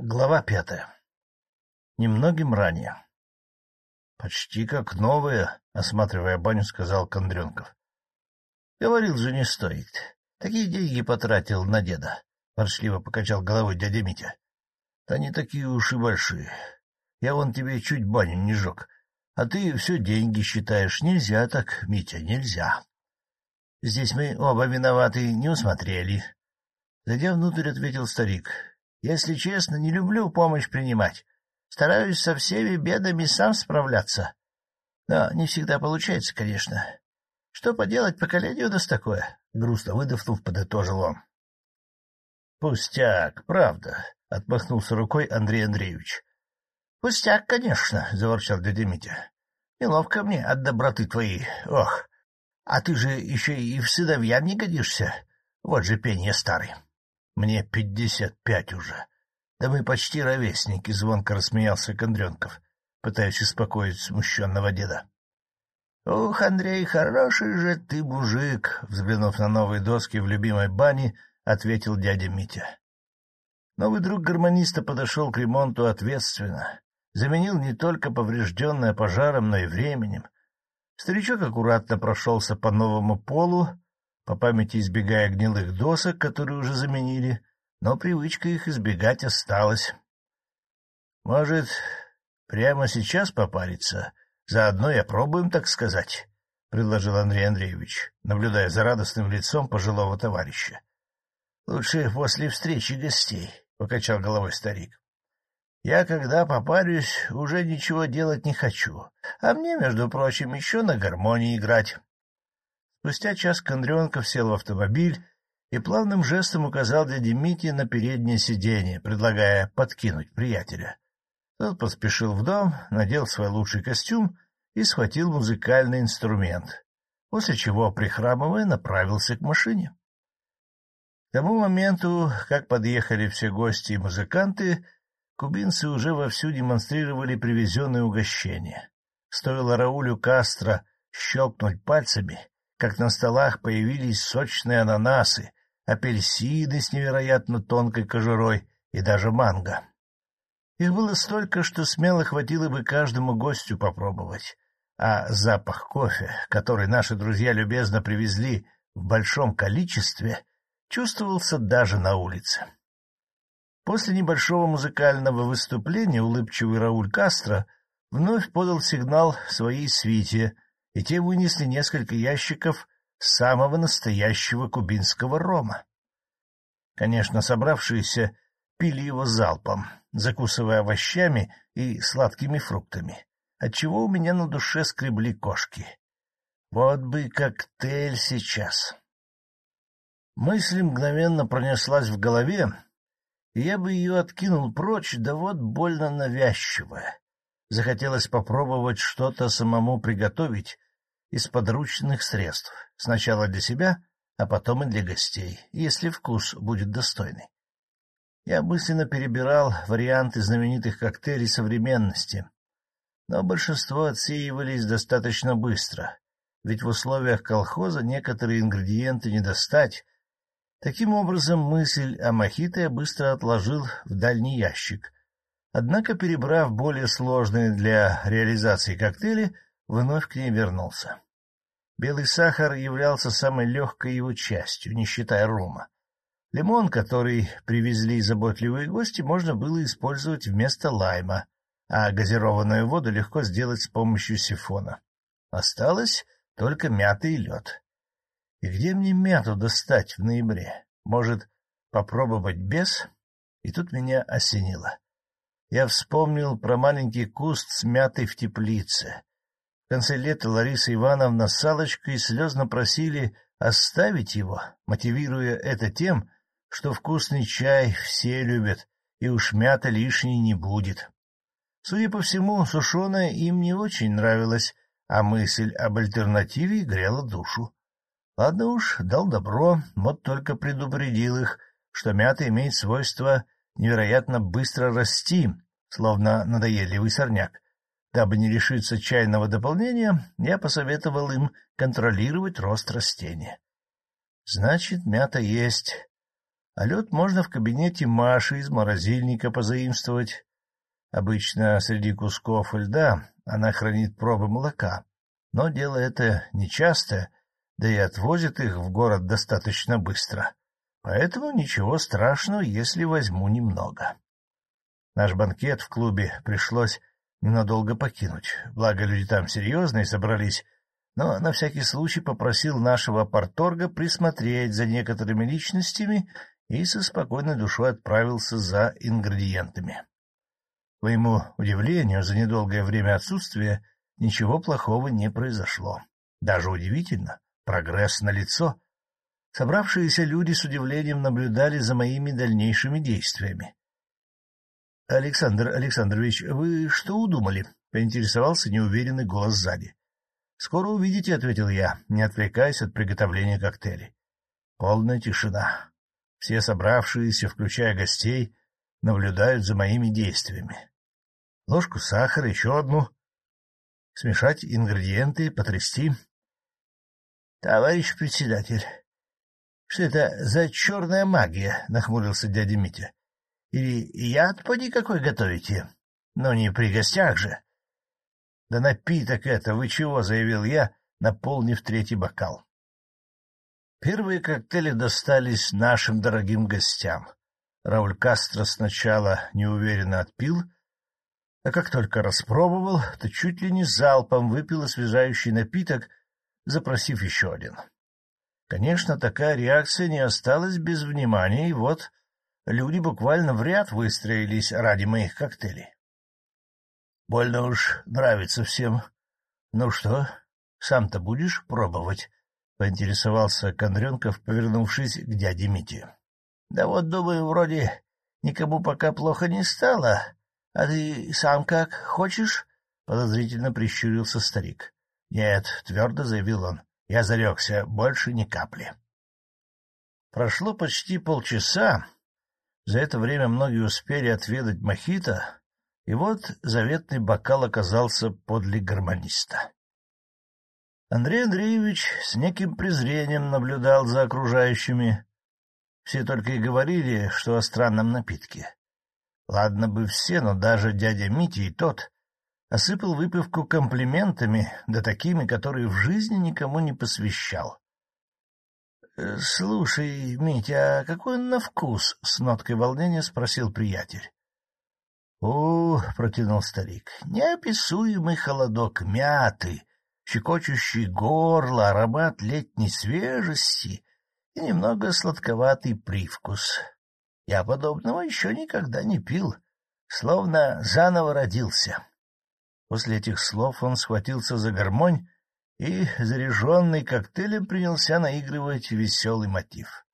Глава пятая. Немногим ранее. — Почти как новые, — осматривая баню, сказал Кондренков. — Говорил же, не стоит. Такие деньги потратил на деда, — ворчливо покачал головой дядя Митя. — Да не такие уж и большие. Я вон тебе чуть баню не жег, а ты все деньги считаешь. Нельзя так, Митя, нельзя. Здесь мы оба виноваты, не усмотрели. Зайдя внутрь, ответил старик. Если честно, не люблю помощь принимать. Стараюсь со всеми бедами сам справляться. Но не всегда получается, конечно. Что поделать, поколение у нас такое? Грустно выдохнув, подытожил он. — Пустяк, правда, — отмахнулся рукой Андрей Андреевич. — Пустяк, конечно, — заворчал дядя Митя. — Неловко мне от доброты твоей. Ох, а ты же еще и в сыновья не годишься. Вот же пенье старый. — мне пятьдесят пять уже. Да мы почти ровесники, — звонко рассмеялся Кондренков, пытаясь успокоить смущенного деда. — Ух, Андрей, хороший же ты мужик! — взглянув на новые доски в любимой бане, ответил дядя Митя. Новый друг гармониста подошел к ремонту ответственно, заменил не только поврежденное пожаром, но и временем. Старичок аккуратно прошелся по новому полу, по памяти избегая гнилых досок, которые уже заменили, но привычка их избегать осталась. — Может, прямо сейчас попариться? Заодно и опробуем, так сказать, — предложил Андрей Андреевич, наблюдая за радостным лицом пожилого товарища. — Лучше после встречи гостей, — покачал головой старик. — Я, когда попарюсь, уже ничего делать не хочу, а мне, между прочим, еще на гармонии играть. Спустя час Кондренков сел в автомобиль и плавным жестом указал дяде Мите на переднее сиденье, предлагая подкинуть приятеля. Тот поспешил в дом, надел свой лучший костюм и схватил музыкальный инструмент, после чего, прихрамывая, направился к машине. К тому моменту, как подъехали все гости и музыканты, кубинцы уже вовсю демонстрировали привезенные угощения. Стоило Раулю Кастро щелкнуть пальцами, как на столах появились сочные ананасы, апельсины с невероятно тонкой кожурой и даже манго. Их было столько, что смело хватило бы каждому гостю попробовать, а запах кофе, который наши друзья любезно привезли в большом количестве, чувствовался даже на улице. После небольшого музыкального выступления улыбчивый Рауль Кастро вновь подал сигнал своей свите — и те вынесли несколько ящиков самого настоящего кубинского рома. Конечно, собравшиеся пили его залпом, закусывая овощами и сладкими фруктами, отчего у меня на душе скребли кошки. Вот бы коктейль сейчас. Мысль мгновенно пронеслась в голове, и я бы ее откинул прочь, да вот больно навязчивая. Захотелось попробовать что-то самому приготовить из подручных средств, сначала для себя, а потом и для гостей, если вкус будет достойный. Я мысленно перебирал варианты знаменитых коктейлей современности, но большинство отсеивались достаточно быстро, ведь в условиях колхоза некоторые ингредиенты не достать. Таким образом, мысль о мохито я быстро отложил в дальний ящик — Однако, перебрав более сложные для реализации коктейли, вновь к ней вернулся. Белый сахар являлся самой легкой его частью, не считая рома. Лимон, который привезли заботливые гости, можно было использовать вместо лайма, а газированную воду легко сделать с помощью сифона. Осталось только мята и лед. И где мне мяту достать в ноябре? Может, попробовать без? И тут меня осенило я вспомнил про маленький куст с мятой в теплице. В конце лета Лариса Ивановна с Салочкой слезно просили оставить его, мотивируя это тем, что вкусный чай все любят, и уж мята лишней не будет. Судя по всему, сушеная им не очень нравилась, а мысль об альтернативе грела душу. Ладно уж, дал добро, вот только предупредил их, что мята имеет свойство невероятно быстро расти, словно надоедливый сорняк. Дабы не лишиться чайного дополнения, я посоветовал им контролировать рост растения. Значит, мята есть. А лед можно в кабинете Маши из морозильника позаимствовать. Обычно среди кусков льда она хранит пробы молока, но дело это нечастое, да и отвозит их в город достаточно быстро. Поэтому ничего страшного, если возьму немного. Наш банкет в клубе пришлось ненадолго покинуть, благо люди там серьезные собрались, но на всякий случай попросил нашего порторга присмотреть за некоторыми личностями и со спокойной душой отправился за ингредиентами. К моему удивлению, за недолгое время отсутствия ничего плохого не произошло. Даже удивительно, прогресс налицо. Собравшиеся люди с удивлением наблюдали за моими дальнейшими действиями. — Александр Александрович, вы что удумали? — поинтересовался неуверенный голос сзади. — Скоро увидите, — ответил я, не отвлекаясь от приготовления коктейлей. Полная тишина. Все собравшиеся, включая гостей, наблюдают за моими действиями. Ложку сахара, еще одну. Смешать ингредиенты, потрясти. — Товарищ председатель, что это за черная магия? — нахмурился дядя Митя. — Или яд поди какой готовите? Но не при гостях же. — Да напиток это, вы чего? — заявил я, наполнив третий бокал. Первые коктейли достались нашим дорогим гостям. Рауль Кастро сначала неуверенно отпил, а как только распробовал, то чуть ли не залпом выпил освежающий напиток, запросив еще один. Конечно, такая реакция не осталась без внимания, и вот люди буквально в ряд выстроились ради моих коктейлей. Больно уж нравится всем. Ну что, сам-то будешь пробовать? — поинтересовался Кондренков, повернувшись к дяде Мите. — Да вот, думаю, вроде никому пока плохо не стало. А ты сам как, хочешь? — подозрительно прищурился старик. — Нет, — твердо заявил он, — я зарекся, больше ни капли. Прошло почти полчаса. За это время многие успели отведать мохито, и вот заветный бокал оказался подле гармониста. Андрей Андреевич с неким презрением наблюдал за окружающими. Все только и говорили, что о странном напитке. Ладно бы все, но даже дядя Митя и тот осыпал выпивку комплиментами, да такими, которые в жизни никому не посвящал. «Э, — Слушай, Митя, а какой он на вкус? — с ноткой волнения спросил приятель. — О, — протянул старик, — неописуемый холодок мяты, щекочущий горло, аромат летней свежести и немного сладковатый привкус. Я подобного еще никогда не пил, словно заново родился. После этих слов он схватился за гармонь и, заряженный коктейлем, принялся наигрывать веселый мотив.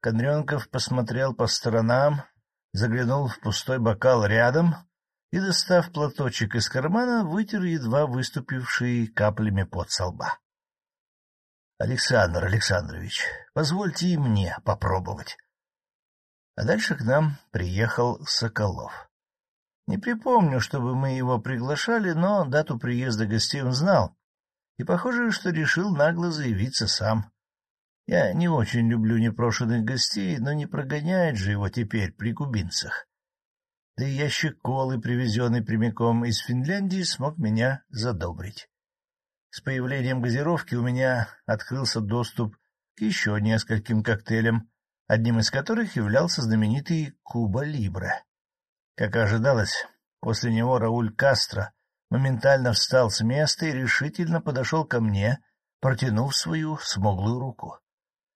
Кондренков посмотрел по сторонам, заглянул в пустой бокал рядом и, достав платочек из кармана, вытер едва выступившие каплями под со лба. — Александр Александрович, позвольте и мне попробовать. А дальше к нам приехал Соколов. Не припомню, чтобы мы его приглашали, но дату приезда гостей он знал, и похоже, что решил нагло заявиться сам. Я не очень люблю непрошенных гостей, но не прогоняет же его теперь при кубинцах да и ящик колы, привезенный прямиком из Финляндии, смог меня задобрить. С появлением газировки у меня открылся доступ к еще нескольким коктейлям, одним из которых являлся знаменитый Куба Либре. Как ожидалось, после него Рауль Кастро моментально встал с места и решительно подошел ко мне, протянув свою смуглую руку.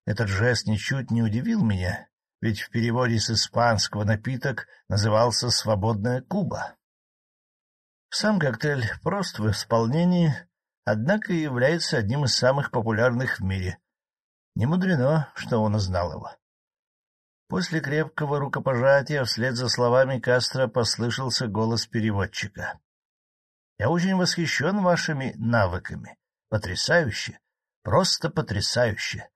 Этот жест ничуть не удивил меня, ведь в переводе с испанского напиток назывался «свободная Куба». Сам коктейль прост в исполнении, однако является одним из самых популярных в мире. Не мудрено, что он узнал его. После крепкого рукопожатия вслед за словами Кастро послышался голос переводчика. — Я очень восхищен вашими навыками. Потрясающе, просто потрясающе.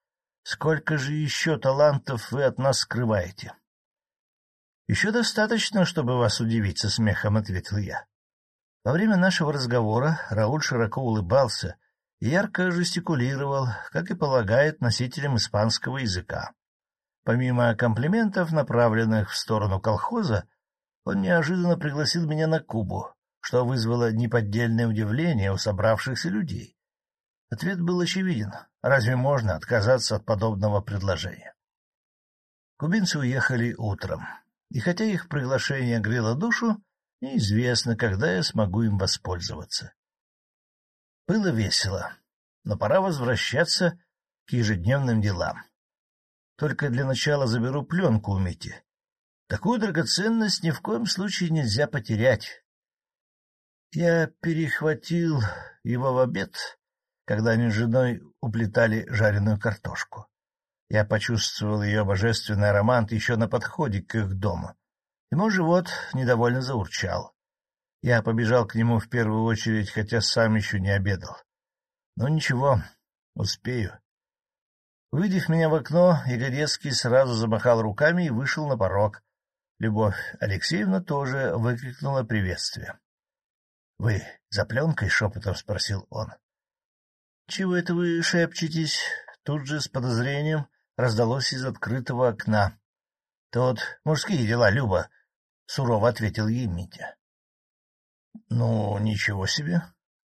Сколько же еще талантов вы от нас скрываете? — Еще достаточно, чтобы вас удивить, — со смехом ответил я. Во время нашего разговора Рауль широко улыбался и ярко жестикулировал, как и полагает носителям испанского языка. Помимо комплиментов, направленных в сторону колхоза, он неожиданно пригласил меня на Кубу, что вызвало неподдельное удивление у собравшихся людей. Ответ был очевиден. Разве можно отказаться от подобного предложения? Кубинцы уехали утром, и хотя их приглашение грело душу, неизвестно, когда я смогу им воспользоваться. Было весело, но пора возвращаться к ежедневным делам. Только для начала заберу пленку у Мити. Такую драгоценность ни в коем случае нельзя потерять. Я перехватил его в обед, когда они с женой уплетали жареную картошку. Я почувствовал ее божественный аромат еще на подходе к их дому. Ему живот недовольно заурчал. Я побежал к нему в первую очередь, хотя сам еще не обедал. Но ничего, успею. Увидев меня в окно, Ягодецкий сразу замахал руками и вышел на порог. Любовь Алексеевна тоже выкрикнула приветствие. — Вы за пленкой? — шепотом спросил он. — Чего это вы шепчетесь? Тут же с подозрением раздалось из открытого окна. — Тут мужские дела, Люба, — сурово ответил ей Митя. — Ну, ничего себе.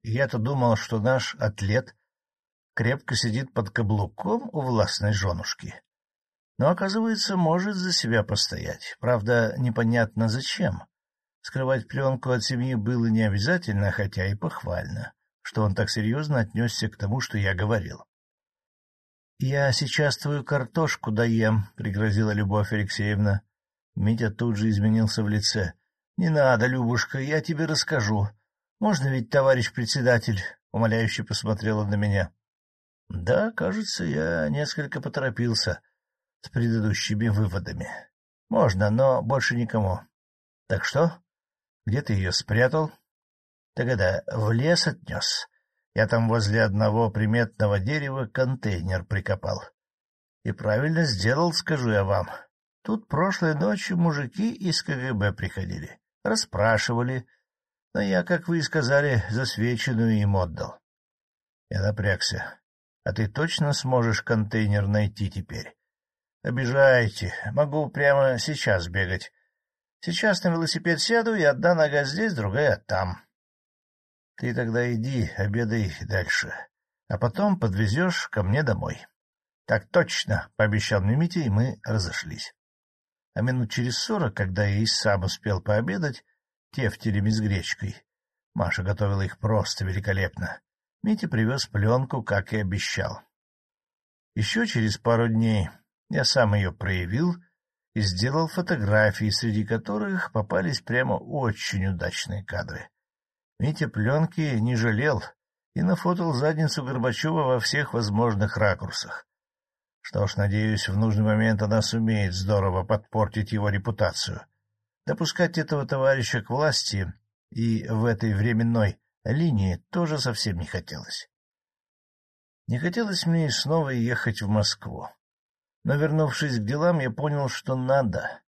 Я-то думал, что наш атлет крепко сидит под каблуком у властной женушки. Но, оказывается, может за себя постоять. Правда, непонятно зачем. Скрывать пленку от семьи было не обязательно, хотя и похвально, что он так серьезно отнесся к тому, что я говорил. — Я сейчас твою картошку доем, — пригрозила Любовь Алексеевна. Митя тут же изменился в лице. — Не надо, Любушка, я тебе расскажу. Можно ведь, товарищ председатель? — умоляюще посмотрела на меня. Да, кажется, я несколько поторопился с предыдущими выводами. Можно, но больше никому. Так что? Где ты ее спрятал? Тогда в лес отнес. Я там возле одного приметного дерева контейнер прикопал. И правильно сделал, скажу я вам. Тут прошлой ночью мужики из КГБ приходили, расспрашивали, но я, как вы и сказали, засвеченную им отдал. Я напрягся. А ты точно сможешь контейнер найти теперь? Обижаете. Могу прямо сейчас бегать. Сейчас на велосипед сяду, и одна нога здесь, другая там. Ты тогда иди, обедай дальше, а потом подвезешь ко мне домой. — Так точно, — пообещал мне Митя, и мы разошлись. А минут через сорок, когда я и сам успел пообедать, тефтелем с гречкой, Маша готовила их просто великолепно, Митя привез пленку, как и обещал. Еще через пару дней я сам ее проявил и сделал фотографии, среди которых попались прямо очень удачные кадры. Митя пленки не жалел и нафотал задницу Горбачева во всех возможных ракурсах. Что ж, надеюсь, в нужный момент она сумеет здорово подпортить его репутацию. Допускать этого товарища к власти и в этой временной линии тоже совсем не хотелось. Не хотелось мне снова ехать в Москву. Но, вернувшись к делам, я понял, что надо.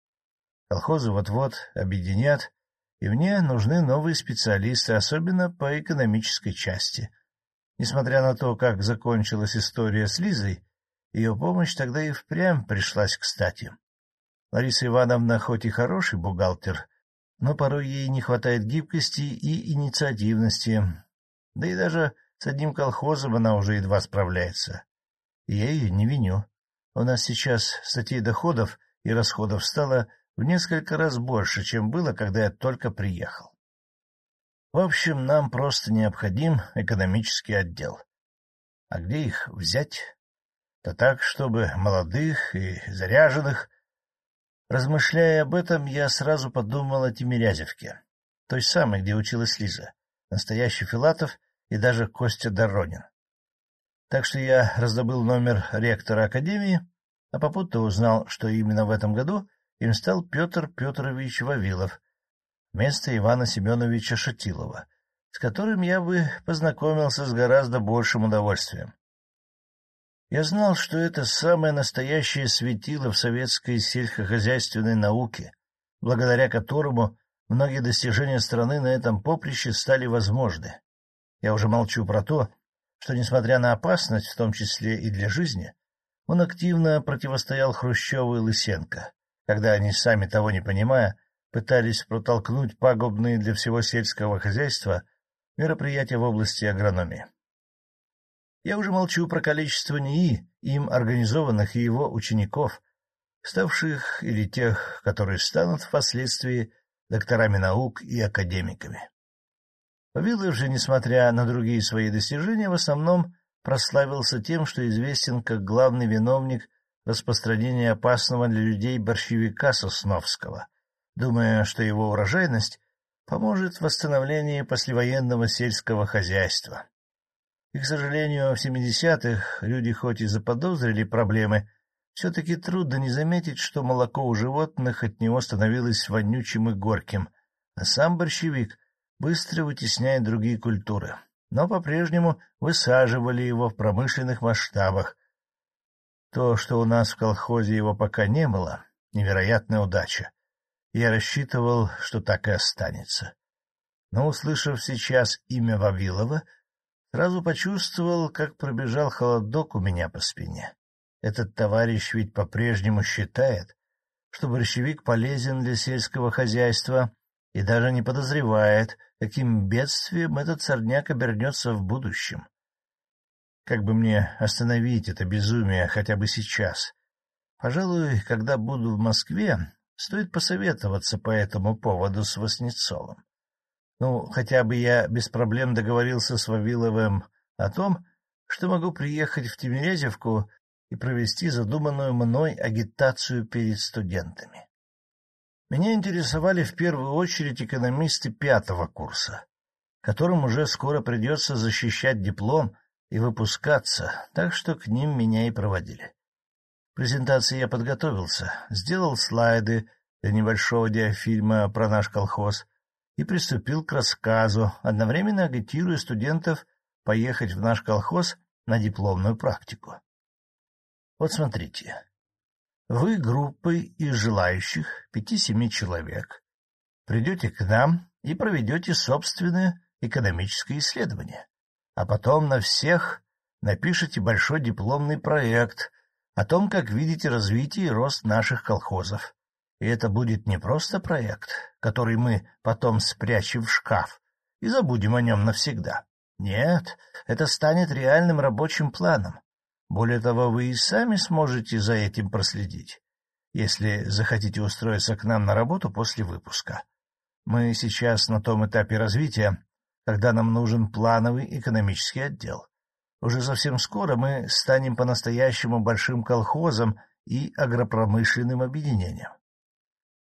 Колхозы вот-вот объединят, и мне нужны новые специалисты, особенно по экономической части. Несмотря на то, как закончилась история с Лизой, ее помощь тогда и впрямь пришлась кстати. Лариса Ивановна хоть и хороший бухгалтер, но порой ей не хватает гибкости и инициативности. Да и даже с одним колхозом она уже едва справляется. Я ее не виню. У нас сейчас статей доходов и расходов стало в несколько раз больше, чем было, когда я только приехал. В общем, нам просто необходим экономический отдел. А где их взять? Да так, чтобы молодых и заряженных Размышляя об этом, я сразу подумал о Тимирязевке, той самой, где училась Лиза, настоящий Филатов и даже Костя Доронин. Так что я раздобыл номер ректора академии, а попутно узнал, что именно в этом году им стал Петр Петрович Вавилов вместо Ивана Семеновича Шатилова, с которым я бы познакомился с гораздо большим удовольствием. Я знал, что это самое настоящее светило в советской сельскохозяйственной науке, благодаря которому многие достижения страны на этом поприще стали возможны. Я уже молчу про то, что, несмотря на опасность, в том числе и для жизни, Он активно противостоял Хрущеву и Лысенко, когда они, сами того не понимая, пытались протолкнуть пагубные для всего сельского хозяйства мероприятия в области агрономии. Я уже молчу про количество НИИ, им организованных и его учеников, ставших или тех, которые станут впоследствии докторами наук и академиками. Павилов же, несмотря на другие свои достижения, в основном прославился тем, что известен как главный виновник распространения опасного для людей борщевика Сосновского, думая, что его урожайность поможет в восстановлении послевоенного сельского хозяйства. И, к сожалению, в 70-х люди хоть и заподозрили проблемы, все-таки трудно не заметить, что молоко у животных от него становилось вонючим и горьким, а сам борщевик быстро вытесняет другие культуры, но по-прежнему высаживали его в промышленных масштабах. То, что у нас в колхозе его пока не было, невероятная удача. Я рассчитывал, что так и останется. Но, услышав сейчас имя Вавилова, сразу почувствовал, как пробежал холодок у меня по спине. Этот товарищ ведь по-прежнему считает, что борщевик полезен для сельского хозяйства и даже не подозревает, каким бедствием этот сорняк обернется в будущем. Как бы мне остановить это безумие хотя бы сейчас? Пожалуй, когда буду в Москве, стоит посоветоваться по этому поводу с Васнецовым. Ну, хотя бы я без проблем договорился с Вавиловым о том, что могу приехать в Тимирязевку и провести задуманную мной агитацию перед студентами. Меня интересовали в первую очередь экономисты пятого курса, которым уже скоро придется защищать диплом и выпускаться, так что к ним меня и проводили. К презентации я подготовился, сделал слайды для небольшого диафильма про наш колхоз и приступил к рассказу, одновременно агитируя студентов поехать в наш колхоз на дипломную практику. Вот смотрите, вы группой из желающих пяти-семи человек придете к нам и проведете собственное экономическое исследование, а потом на всех напишите большой дипломный проект о том, как видите развитие и рост наших колхозов. И это будет не просто проект, который мы потом спрячем в шкаф и забудем о нем навсегда. Нет, это станет реальным рабочим планом, более того, вы и сами сможете за этим проследить, если захотите устроиться к нам на работу после выпуска. Мы сейчас на том этапе развития, когда нам нужен плановый экономический отдел. Уже совсем скоро мы станем по-настоящему большим колхозом и агропромышленным объединением. —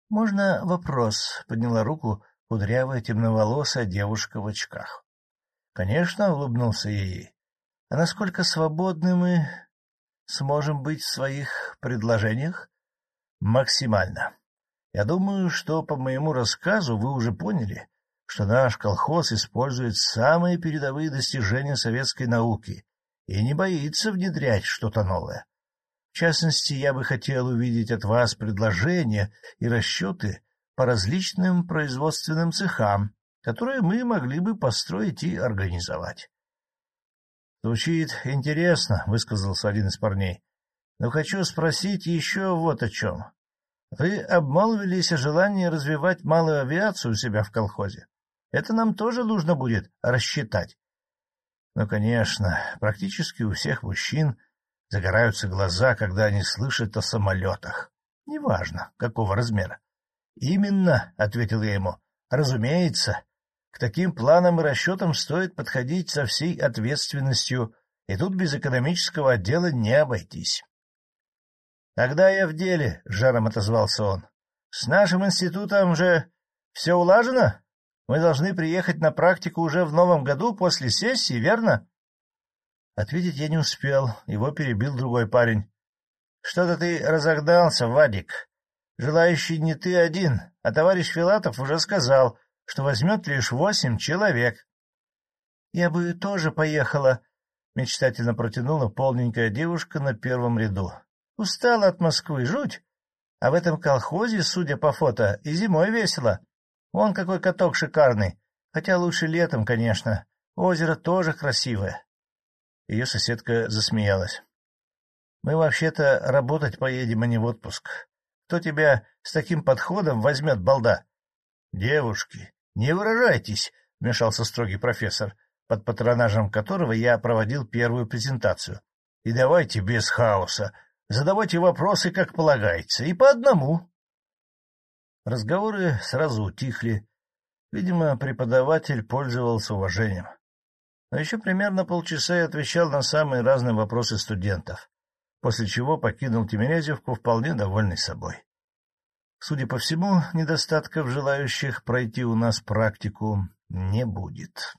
Можно вопрос? — подняла руку кудрявая темноволосая девушка в очках. — Конечно, — улыбнулся ей. А насколько свободны мы сможем быть в своих предложениях? Максимально. Я думаю, что по моему рассказу вы уже поняли, что наш колхоз использует самые передовые достижения советской науки и не боится внедрять что-то новое. В частности, я бы хотел увидеть от вас предложения и расчеты по различным производственным цехам, которые мы могли бы построить и организовать. — Звучит интересно, — высказался один из парней. — Но хочу спросить еще вот о чем. Вы обмолвились о желании развивать малую авиацию у себя в колхозе. Это нам тоже нужно будет рассчитать. Ну, конечно, практически у всех мужчин загораются глаза, когда они слышат о самолетах. Неважно, какого размера. — Именно, — ответил я ему, — разумеется. К таким планам и расчетам стоит подходить со всей ответственностью, и тут без экономического отдела не обойтись. — Тогда я в деле, — жаром отозвался он. — С нашим институтом же все улажено? Мы должны приехать на практику уже в новом году после сессии, верно? Ответить я не успел, его перебил другой парень. — Что-то ты разогнался, Вадик. Желающий не ты один, а товарищ Филатов уже сказал, что возьмет лишь восемь человек. — Я бы тоже поехала, — мечтательно протянула полненькая девушка на первом ряду. — Устала от Москвы, жуть. А в этом колхозе, судя по фото, и зимой весело. Вон какой каток шикарный, хотя лучше летом, конечно. Озеро тоже красивое. Ее соседка засмеялась. — Мы вообще-то работать поедем, а не в отпуск. Кто тебя с таким подходом возьмет, балда? — Девушки, не выражайтесь, — вмешался строгий профессор, под патронажем которого я проводил первую презентацию. — И давайте без хаоса. Задавайте вопросы, как полагается, и по одному. Разговоры сразу утихли. Видимо, преподаватель пользовался уважением. Но еще примерно полчаса я отвечал на самые разные вопросы студентов, после чего покинул Тимирязевку вполне довольный собой. Судя по всему, недостатков желающих пройти у нас практику не будет.